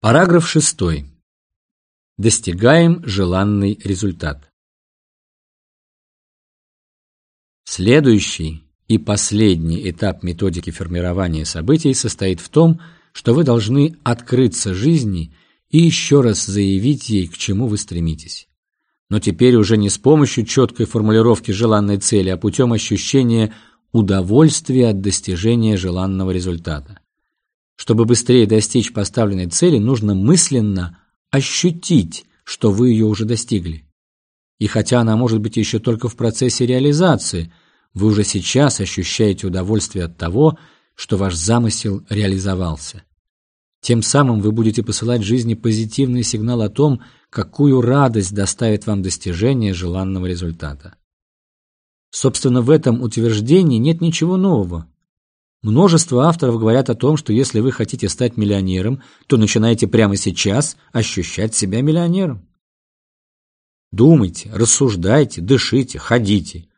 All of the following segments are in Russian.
Параграф 6. Достигаем желанный результат. Следующий и последний этап методики формирования событий состоит в том, что вы должны открыться жизни и еще раз заявить ей, к чему вы стремитесь. Но теперь уже не с помощью четкой формулировки желанной цели, а путем ощущения удовольствия от достижения желанного результата. Чтобы быстрее достичь поставленной цели, нужно мысленно ощутить, что вы ее уже достигли. И хотя она может быть еще только в процессе реализации, вы уже сейчас ощущаете удовольствие от того, что ваш замысел реализовался. Тем самым вы будете посылать жизни позитивный сигнал о том, какую радость доставит вам достижение желанного результата. Собственно, в этом утверждении нет ничего нового. Множество авторов говорят о том, что если вы хотите стать миллионером, то начинайте прямо сейчас ощущать себя миллионером. Думайте, рассуждайте, дышите, ходите.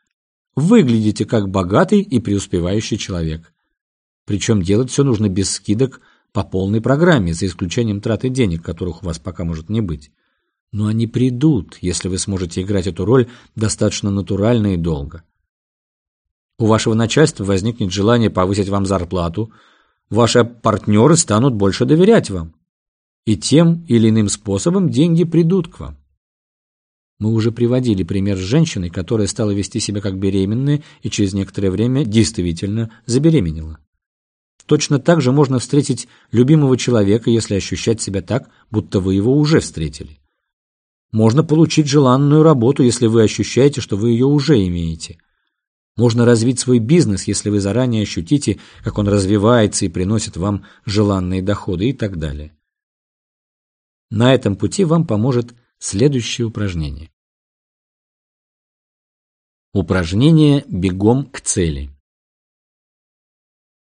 Выглядите как богатый и преуспевающий человек. Причем делать все нужно без скидок по полной программе, за исключением траты денег, которых у вас пока может не быть. Но они придут, если вы сможете играть эту роль достаточно натурально и долго. У вашего начальства возникнет желание повысить вам зарплату, ваши партнеры станут больше доверять вам. И тем или иным способом деньги придут к вам. Мы уже приводили пример с женщиной, которая стала вести себя как беременная и через некоторое время действительно забеременела. Точно так же можно встретить любимого человека, если ощущать себя так, будто вы его уже встретили. Можно получить желанную работу, если вы ощущаете, что вы ее уже имеете – можно развить свой бизнес, если вы заранее ощутите, как он развивается и приносит вам желанные доходы и так далее. На этом пути вам поможет следующее упражнение. Упражнение «Бегом к цели».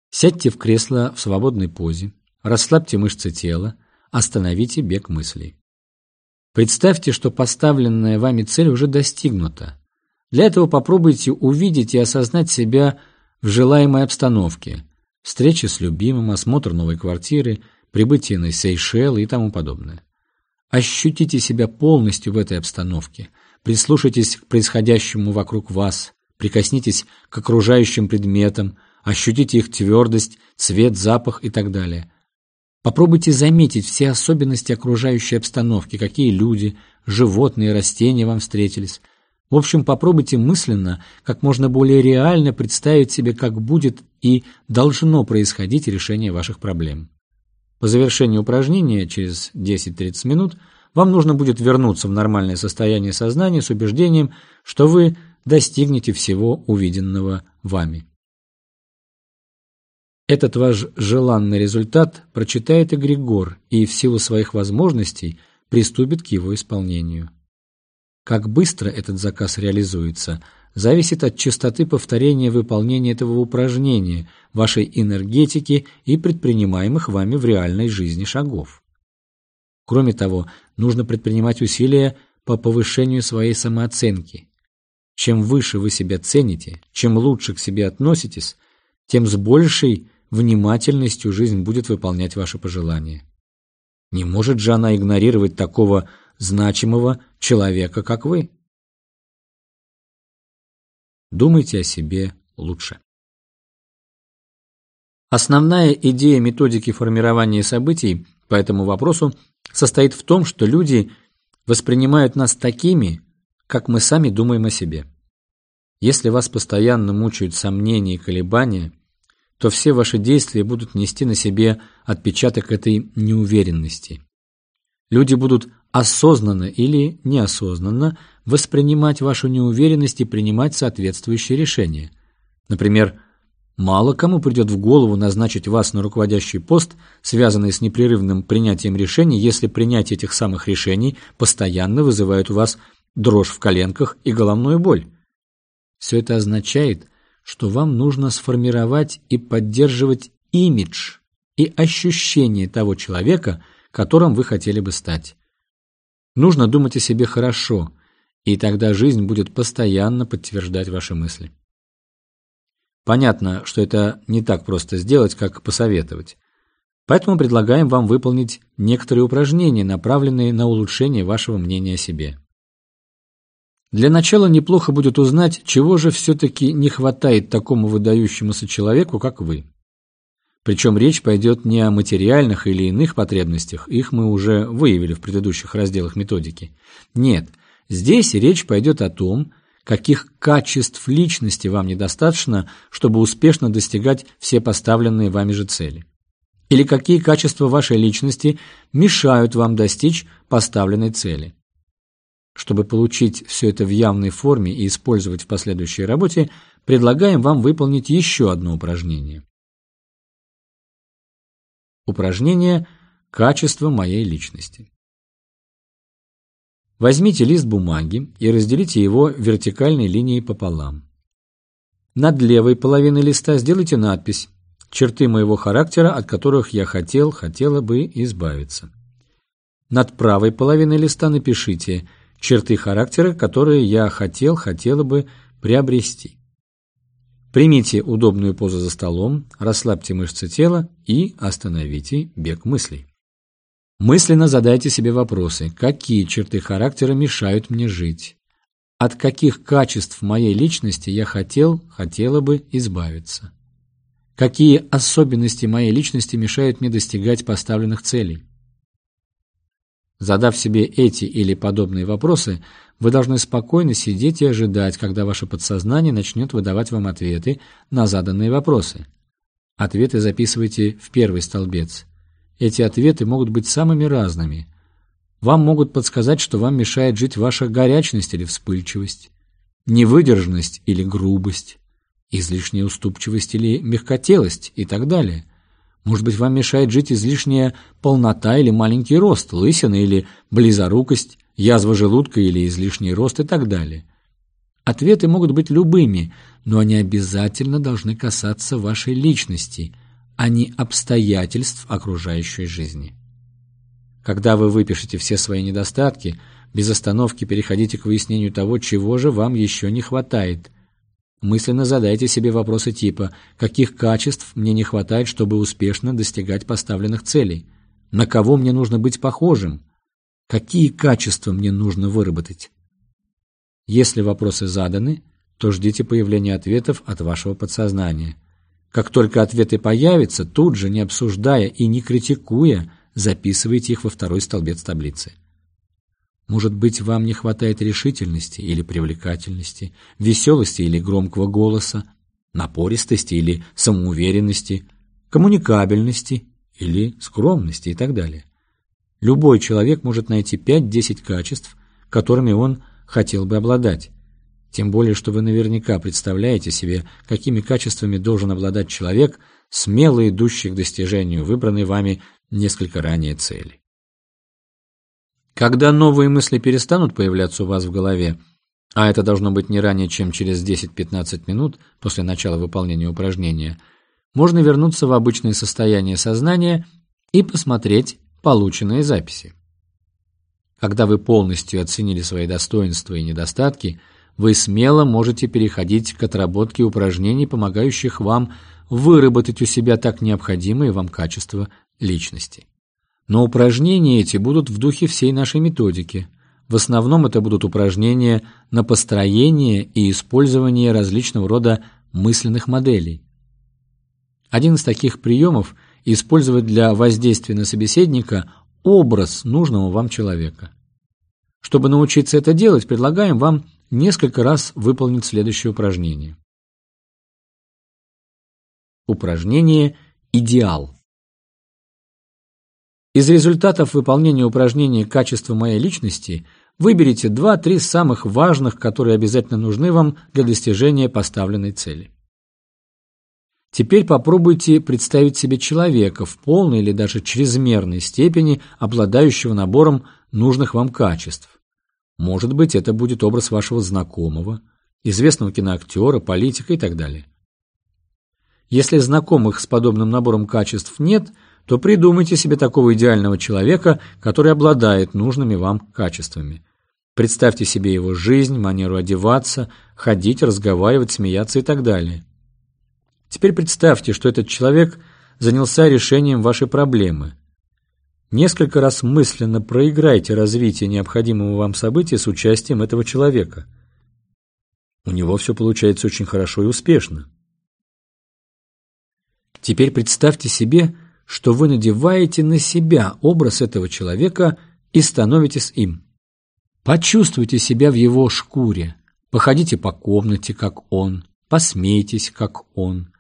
Сядьте в кресло в свободной позе, расслабьте мышцы тела, остановите бег мыслей. Представьте, что поставленная вами цель уже достигнута, для этого попробуйте увидеть и осознать себя в желаемой обстановке. Встреча с любимым, осмотр новой квартиры, прибытие на Сейшелы и тому подобное. Ощутите себя полностью в этой обстановке. Прислушайтесь к происходящему вокруг вас. Прикоснитесь к окружающим предметам. Ощутите их твердость, цвет, запах и так далее. Попробуйте заметить все особенности окружающей обстановки, какие люди, животные, растения вам встретились. В общем, попробуйте мысленно, как можно более реально представить себе, как будет и должно происходить решение ваших проблем. По завершении упражнения, через 10-30 минут, вам нужно будет вернуться в нормальное состояние сознания с убеждением, что вы достигнете всего увиденного вами. Этот ваш желанный результат прочитает эгрегор и в силу своих возможностей приступит к его исполнению. Как быстро этот заказ реализуется, зависит от частоты повторения выполнения этого упражнения, вашей энергетики и предпринимаемых вами в реальной жизни шагов. Кроме того, нужно предпринимать усилия по повышению своей самооценки. Чем выше вы себя цените, чем лучше к себе относитесь, тем с большей внимательностью жизнь будет выполнять ваши пожелания. Не может же она игнорировать такого значимого человека, как вы. Думайте о себе лучше. Основная идея методики формирования событий по этому вопросу состоит в том, что люди воспринимают нас такими, как мы сами думаем о себе. Если вас постоянно мучают сомнения и колебания, то все ваши действия будут нести на себе отпечаток этой неуверенности. Люди будут осознанно или неосознанно воспринимать вашу неуверенность и принимать соответствующие решения. Например, мало кому придет в голову назначить вас на руководящий пост, связанный с непрерывным принятием решений, если принятие этих самых решений постоянно вызывает у вас дрожь в коленках и головную боль. Все это означает, что вам нужно сформировать и поддерживать имидж и ощущение того человека, которым вы хотели бы стать. Нужно думать о себе хорошо, и тогда жизнь будет постоянно подтверждать ваши мысли. Понятно, что это не так просто сделать, как посоветовать. Поэтому предлагаем вам выполнить некоторые упражнения, направленные на улучшение вашего мнения о себе. Для начала неплохо будет узнать, чего же все-таки не хватает такому выдающемуся человеку, как вы. Причем речь пойдет не о материальных или иных потребностях, их мы уже выявили в предыдущих разделах методики. Нет, здесь речь пойдет о том, каких качеств личности вам недостаточно, чтобы успешно достигать все поставленные вами же цели. Или какие качества вашей личности мешают вам достичь поставленной цели. Чтобы получить все это в явной форме и использовать в последующей работе, предлагаем вам выполнить еще одно упражнение. Упражнение «Качество моей личности». Возьмите лист бумаги и разделите его вертикальной линией пополам. Над левой половиной листа сделайте надпись «Черты моего характера, от которых я хотел, хотела бы избавиться». Над правой половиной листа напишите «Черты характера, которые я хотел, хотела бы приобрести. Примите удобную позу за столом, расслабьте мышцы тела и остановите бег мыслей. Мысленно задайте себе вопросы, какие черты характера мешают мне жить, от каких качеств моей личности я хотел, хотела бы избавиться, какие особенности моей личности мешают мне достигать поставленных целей. Задав себе эти или подобные вопросы, вы должны спокойно сидеть и ожидать, когда ваше подсознание начнет выдавать вам ответы на заданные вопросы. Ответы записывайте в первый столбец. Эти ответы могут быть самыми разными. Вам могут подсказать, что вам мешает жить ваша горячность или вспыльчивость, невыдержанность или грубость, излишняя уступчивость или мягкотелость и так далее. Может быть, вам мешает жить излишняя полнота или маленький рост, лысина или близорукость, язва желудка или излишний рост и так далее. Ответы могут быть любыми, но они обязательно должны касаться вашей личности, а не обстоятельств окружающей жизни. Когда вы выпишете все свои недостатки, без остановки переходите к выяснению того, чего же вам еще не хватает – Мысленно задайте себе вопросы типа «Каких качеств мне не хватает, чтобы успешно достигать поставленных целей? На кого мне нужно быть похожим? Какие качества мне нужно выработать?» Если вопросы заданы, то ждите появления ответов от вашего подсознания. Как только ответы появятся, тут же, не обсуждая и не критикуя, записывайте их во второй столбец таблицы. Может быть, вам не хватает решительности или привлекательности, веселости или громкого голоса, напористости или самоуверенности, коммуникабельности или скромности и так далее. Любой человек может найти 5-10 качеств, которыми он хотел бы обладать. Тем более, что вы наверняка представляете себе, какими качествами должен обладать человек, смело идущий к достижению выбранной вами несколько ранее цели. Когда новые мысли перестанут появляться у вас в голове, а это должно быть не ранее, чем через 10-15 минут после начала выполнения упражнения, можно вернуться в обычное состояние сознания и посмотреть полученные записи. Когда вы полностью оценили свои достоинства и недостатки, вы смело можете переходить к отработке упражнений, помогающих вам выработать у себя так необходимые вам качества личности. Но упражнения эти будут в духе всей нашей методики. В основном это будут упражнения на построение и использование различного рода мысленных моделей. Один из таких приемов – использовать для воздействия на собеседника образ нужного вам человека. Чтобы научиться это делать, предлагаем вам несколько раз выполнить следующее упражнение. Упражнение «Идеал». Из результатов выполнения упражнения «Качество моей личности» выберите 2-3 самых важных, которые обязательно нужны вам для достижения поставленной цели. Теперь попробуйте представить себе человека в полной или даже чрезмерной степени, обладающего набором нужных вам качеств. Может быть, это будет образ вашего знакомого, известного киноактера, политика и так далее. Если знакомых с подобным набором качеств нет – то придумайте себе такого идеального человека, который обладает нужными вам качествами. Представьте себе его жизнь, манеру одеваться, ходить, разговаривать, смеяться и так далее. Теперь представьте, что этот человек занялся решением вашей проблемы. Несколько раз мысленно проиграйте развитие необходимого вам события с участием этого человека. У него все получается очень хорошо и успешно. Теперь представьте себе, что вы надеваете на себя образ этого человека и становитесь им. Почувствуйте себя в его шкуре, походите по комнате, как он, посмейтесь, как он.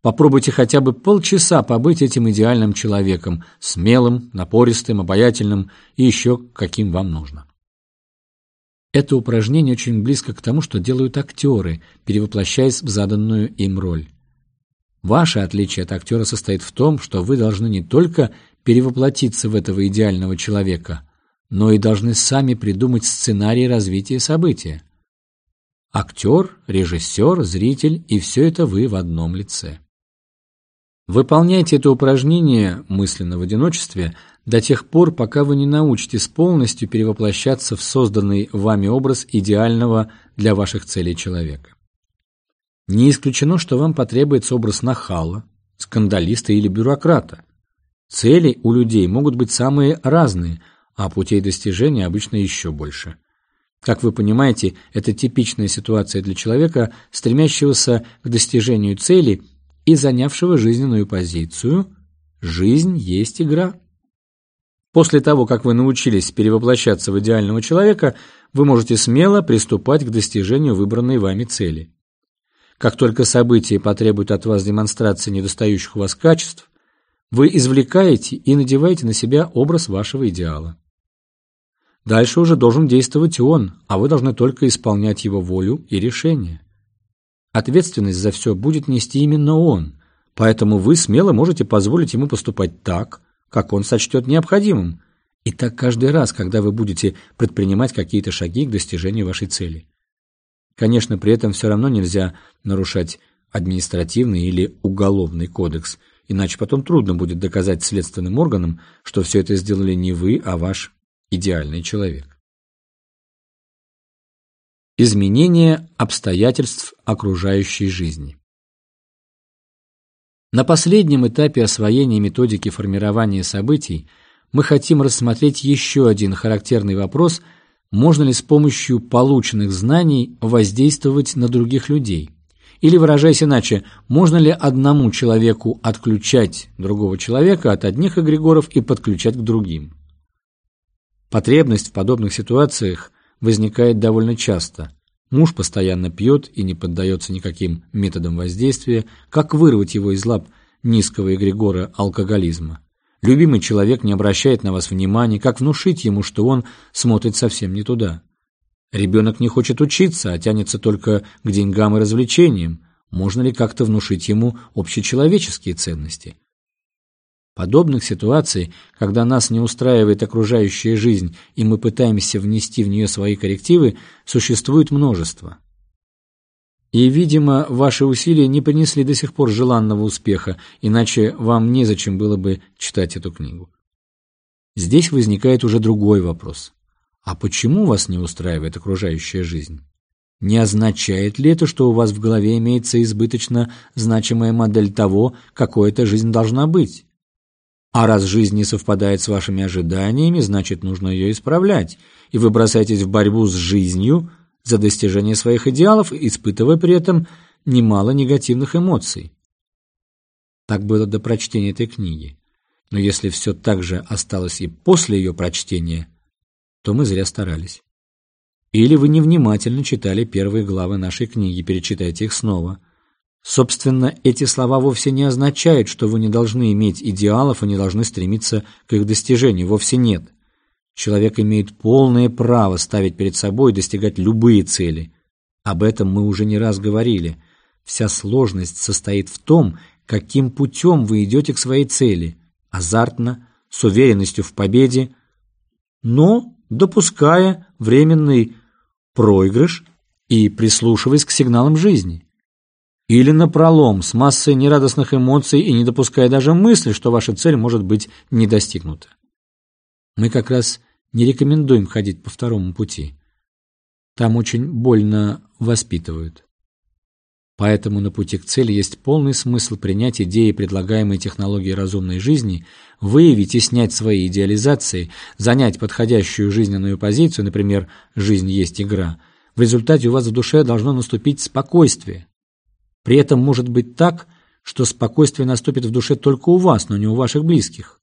Попробуйте хотя бы полчаса побыть этим идеальным человеком, смелым, напористым, обаятельным и еще каким вам нужно. Это упражнение очень близко к тому, что делают актеры, перевоплощаясь в заданную им роль. Ваше отличие от актера состоит в том, что вы должны не только перевоплотиться в этого идеального человека, но и должны сами придумать сценарий развития события. Актер, режиссер, зритель и все это вы в одном лице. Выполняйте это упражнение мысленно в одиночестве до тех пор, пока вы не научитесь полностью перевоплощаться в созданный вами образ идеального для ваших целей человека. Не исключено, что вам потребуется образ нахала, скандалиста или бюрократа. Цели у людей могут быть самые разные, а путей достижения обычно еще больше. Как вы понимаете, это типичная ситуация для человека, стремящегося к достижению цели и занявшего жизненную позицию «жизнь есть игра». После того, как вы научились перевоплощаться в идеального человека, вы можете смело приступать к достижению выбранной вами цели. Как только события потребуют от вас демонстрации недостающих у вас качеств, вы извлекаете и надеваете на себя образ вашего идеала. Дальше уже должен действовать он, а вы должны только исполнять его волю и решение. Ответственность за все будет нести именно он, поэтому вы смело можете позволить ему поступать так, как он сочтет необходимым, и так каждый раз, когда вы будете предпринимать какие-то шаги к достижению вашей цели. Конечно, при этом все равно нельзя нарушать административный или уголовный кодекс, иначе потом трудно будет доказать следственным органам, что все это сделали не вы, а ваш идеальный человек. Изменение обстоятельств окружающей жизни. На последнем этапе освоения методики формирования событий мы хотим рассмотреть еще один характерный вопрос, можно ли с помощью полученных знаний воздействовать на других людей. Или, выражаясь иначе, можно ли одному человеку отключать другого человека от одних эгрегоров и подключать к другим. Потребность в подобных ситуациях возникает довольно часто. Муж постоянно пьет и не поддается никаким методам воздействия, как вырвать его из лап низкого эгрегора алкоголизма. Любимый человек не обращает на вас внимания, как внушить ему, что он смотрит совсем не туда. Ребенок не хочет учиться, а тянется только к деньгам и развлечениям. Можно ли как-то внушить ему общечеловеческие ценности? Подобных ситуаций, когда нас не устраивает окружающая жизнь и мы пытаемся внести в нее свои коррективы, существует множество. И, видимо, ваши усилия не принесли до сих пор желанного успеха, иначе вам незачем было бы читать эту книгу. Здесь возникает уже другой вопрос. А почему вас не устраивает окружающая жизнь? Не означает ли это, что у вас в голове имеется избыточно значимая модель того, какой эта жизнь должна быть? А раз жизнь не совпадает с вашими ожиданиями, значит, нужно ее исправлять, и вы бросаетесь в борьбу с жизнью за достижение своих идеалов, испытывая при этом немало негативных эмоций. Так было до прочтения этой книги. Но если все так же осталось и после ее прочтения, то мы зря старались. Или вы невнимательно читали первые главы нашей книги, перечитайте их снова – Собственно, эти слова вовсе не означают, что вы не должны иметь идеалов и не должны стремиться к их достижению. Вовсе нет. Человек имеет полное право ставить перед собой и достигать любые цели. Об этом мы уже не раз говорили. Вся сложность состоит в том, каким путем вы идете к своей цели. Азартно, с уверенностью в победе, но допуская временный проигрыш и прислушиваясь к сигналам жизни. Или напролом, с массой нерадостных эмоций и не допуская даже мысли, что ваша цель может быть не достигнута. Мы как раз не рекомендуем ходить по второму пути. Там очень больно воспитывают. Поэтому на пути к цели есть полный смысл принять идеи предлагаемой технологии разумной жизни, выявить и снять свои идеализации, занять подходящую жизненную позицию, например, «жизнь есть игра», в результате у вас в душе должно наступить спокойствие. При этом может быть так, что спокойствие наступит в душе только у вас, но не у ваших близких.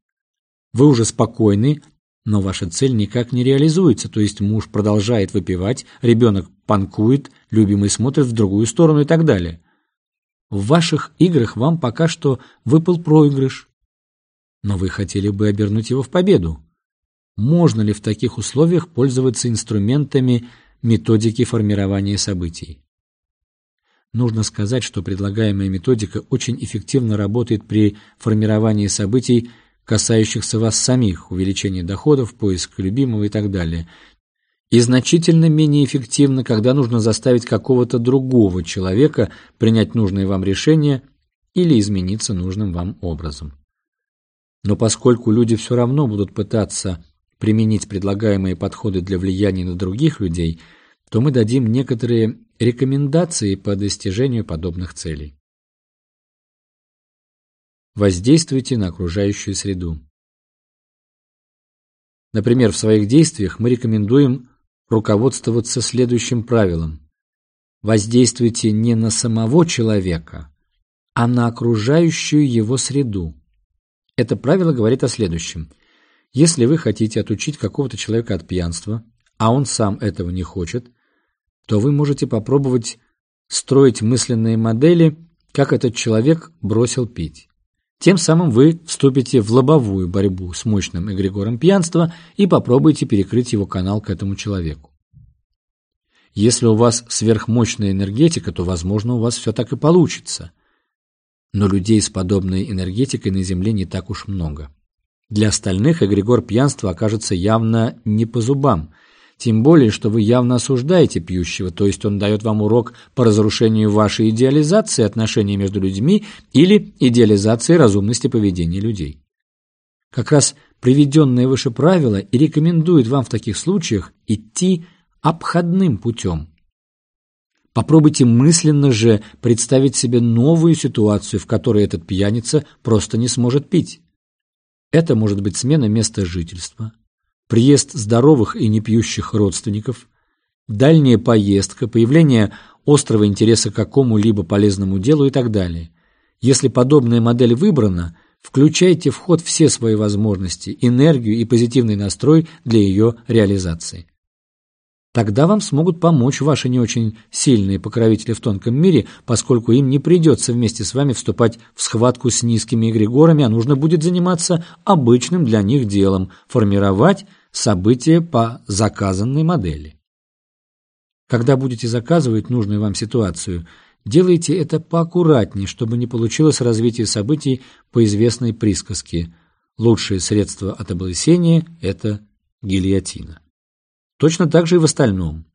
Вы уже спокойны, но ваша цель никак не реализуется, то есть муж продолжает выпивать, ребенок панкует, любимый смотрит в другую сторону и так далее. В ваших играх вам пока что выпал проигрыш, но вы хотели бы обернуть его в победу. Можно ли в таких условиях пользоваться инструментами методики формирования событий? Нужно сказать, что предлагаемая методика очень эффективно работает при формировании событий, касающихся вас самих, увеличения доходов, поиска любимого и так далее, и значительно менее эффективно, когда нужно заставить какого-то другого человека принять нужное вам решение или измениться нужным вам образом. Но поскольку люди все равно будут пытаться применить предлагаемые подходы для влияния на других людей, то мы дадим некоторые рекомендации по достижению подобных целей. Воздействуйте на окружающую среду. Например, в своих действиях мы рекомендуем руководствоваться следующим правилом. Воздействуйте не на самого человека, а на окружающую его среду. Это правило говорит о следующем. Если вы хотите отучить какого-то человека от пьянства, а он сам этого не хочет, то вы можете попробовать строить мысленные модели, как этот человек бросил пить. Тем самым вы вступите в лобовую борьбу с мощным эгрегором пьянства и попробуете перекрыть его канал к этому человеку. Если у вас сверхмощная энергетика, то, возможно, у вас все так и получится. Но людей с подобной энергетикой на Земле не так уж много. Для остальных эгрегор пьянства окажется явно не по зубам – тем более, что вы явно осуждаете пьющего, то есть он дает вам урок по разрушению вашей идеализации отношений между людьми или идеализации разумности поведения людей. Как раз приведенное выше правило и рекомендует вам в таких случаях идти обходным путем. Попробуйте мысленно же представить себе новую ситуацию, в которой этот пьяница просто не сможет пить. Это может быть смена места жительства, приезд здоровых и непьющих родственников, дальняя поездка, появление острого интереса к какому-либо полезному делу и так далее. Если подобная модель выбрана, включайте в ход все свои возможности, энергию и позитивный настрой для ее реализации. Тогда вам смогут помочь ваши не очень сильные покровители в тонком мире, поскольку им не придется вместе с вами вступать в схватку с низкими эгрегорами, а нужно будет заниматься обычным для них делом – формировать события по заказанной модели. Когда будете заказывать нужную вам ситуацию, делайте это поаккуратнее, чтобы не получилось развитие событий по известной присказке. Лучшее средство от облысения – это гильотина. Точно так же и в остальном.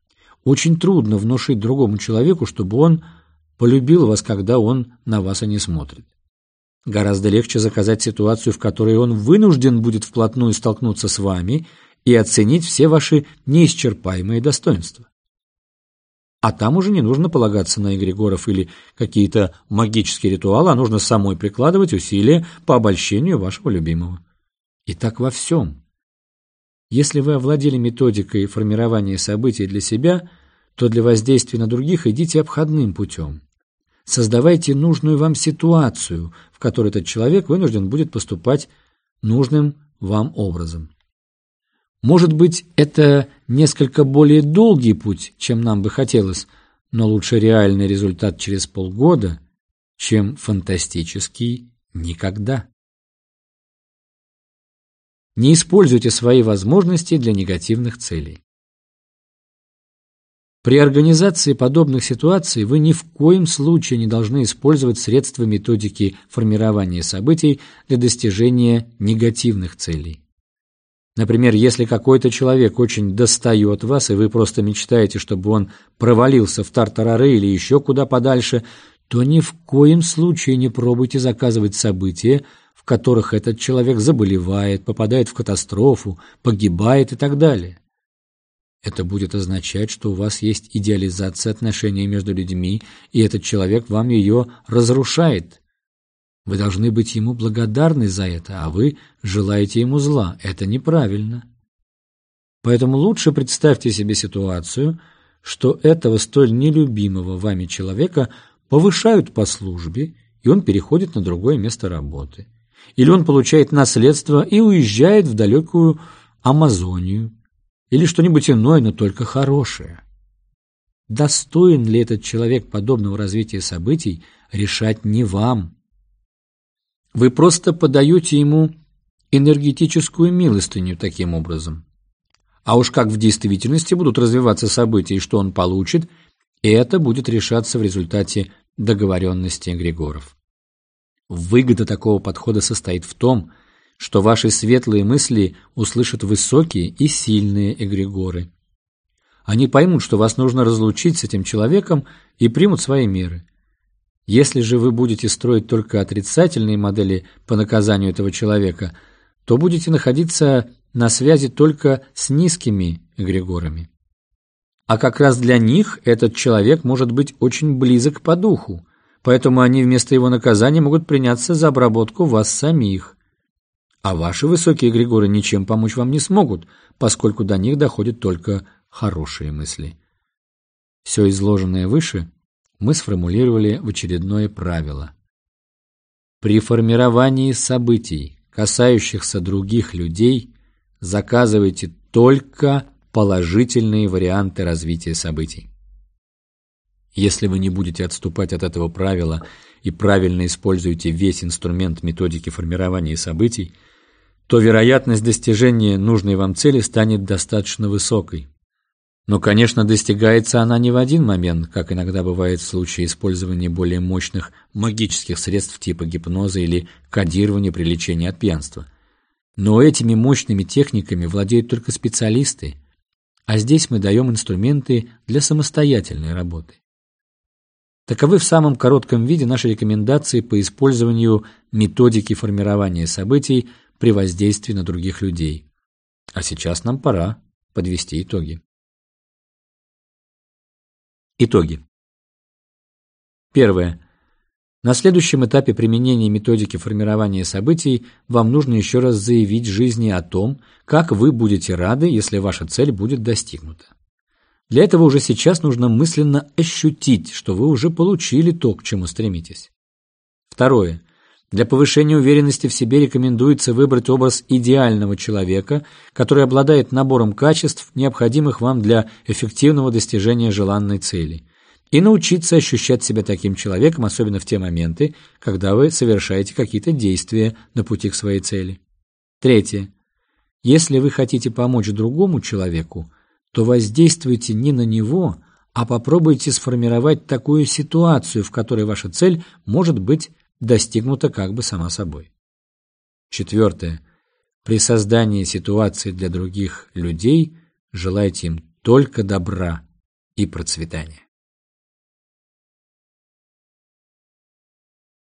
Очень трудно внушить другому человеку, чтобы он полюбил вас, когда он на вас и не смотрит. Гораздо легче заказать ситуацию, в которой он вынужден будет вплотную столкнуться с вами – и оценить все ваши неисчерпаемые достоинства. А там уже не нужно полагаться на эгрегоров или какие-то магические ритуалы, а нужно самой прикладывать усилия по обольщению вашего любимого. И так во всем. Если вы овладели методикой формирования событий для себя, то для воздействия на других идите обходным путем. Создавайте нужную вам ситуацию, в которой этот человек вынужден будет поступать нужным вам образом. Может быть, это несколько более долгий путь, чем нам бы хотелось, но лучше реальный результат через полгода, чем фантастический никогда. Не используйте свои возможности для негативных целей. При организации подобных ситуаций вы ни в коем случае не должны использовать средства методики формирования событий для достижения негативных целей. Например, если какой-то человек очень достает вас, и вы просто мечтаете, чтобы он провалился в тартарары или еще куда подальше, то ни в коем случае не пробуйте заказывать события, в которых этот человек заболевает, попадает в катастрофу, погибает и так далее. Это будет означать, что у вас есть идеализация отношений между людьми, и этот человек вам ее разрушает. Вы должны быть ему благодарны за это, а вы желаете ему зла. Это неправильно. Поэтому лучше представьте себе ситуацию, что этого столь нелюбимого вами человека повышают по службе, и он переходит на другое место работы. Или он получает наследство и уезжает в далекую Амазонию, или что-нибудь иное, но только хорошее. Достоин ли этот человек подобного развития событий, решать не вам. Вы просто подаете ему энергетическую милостыню таким образом. А уж как в действительности будут развиваться события и что он получит, это будет решаться в результате договоренности Григоров. Выгода такого подхода состоит в том, что ваши светлые мысли услышат высокие и сильные эгрегоры. Они поймут, что вас нужно разлучить с этим человеком и примут свои меры. Если же вы будете строить только отрицательные модели по наказанию этого человека, то будете находиться на связи только с низкими эгрегорами. А как раз для них этот человек может быть очень близок по духу, поэтому они вместо его наказания могут приняться за обработку вас самих а ваши высокие Григоры ничем помочь вам не смогут, поскольку до них доходят только хорошие мысли. Все изложенное выше мы сформулировали в очередное правило. При формировании событий, касающихся других людей, заказывайте только положительные варианты развития событий. Если вы не будете отступать от этого правила и правильно используете весь инструмент методики формирования событий, то вероятность достижения нужной вам цели станет достаточно высокой. Но, конечно, достигается она не в один момент, как иногда бывает в случае использования более мощных магических средств типа гипноза или кодирования при лечении от пьянства. Но этими мощными техниками владеют только специалисты, а здесь мы даем инструменты для самостоятельной работы. Таковы в самом коротком виде наши рекомендации по использованию методики формирования событий – при воздействии на других людей. А сейчас нам пора подвести итоги. Итоги. Первое. На следующем этапе применения методики формирования событий вам нужно еще раз заявить жизни о том, как вы будете рады, если ваша цель будет достигнута. Для этого уже сейчас нужно мысленно ощутить, что вы уже получили то, к чему стремитесь. Второе. Для повышения уверенности в себе рекомендуется выбрать образ идеального человека, который обладает набором качеств, необходимых вам для эффективного достижения желанной цели, и научиться ощущать себя таким человеком, особенно в те моменты, когда вы совершаете какие-то действия на пути к своей цели. Третье. Если вы хотите помочь другому человеку, то воздействуйте не на него, а попробуйте сформировать такую ситуацию, в которой ваша цель может быть достигнута как бы сама собой. Четвертое. При создании ситуации для других людей желайте им только добра и процветания.